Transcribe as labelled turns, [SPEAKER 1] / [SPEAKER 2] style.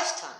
[SPEAKER 1] lifetime.